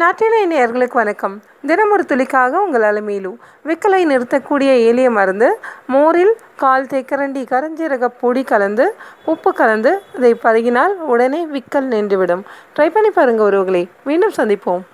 நாட்டினை நேர்களுக்கு வணக்கம். தினம் ஒரு துளிக்காக உங்கள் அலமையிலும் விக்கலை நிறுத்தக்கூடிய எளிய மருந்து மோரில் கால் தேக்கரண்டி கரஞ்சீரக பொடி கலந்து உப்பு கலந்து அதை பருகினால் உடனே விக்கல் நின்றுவிடும். ட்ரை பண்ணி பாருங்கள் ஒருவர்களே மீண்டும் சந்திப்போம்.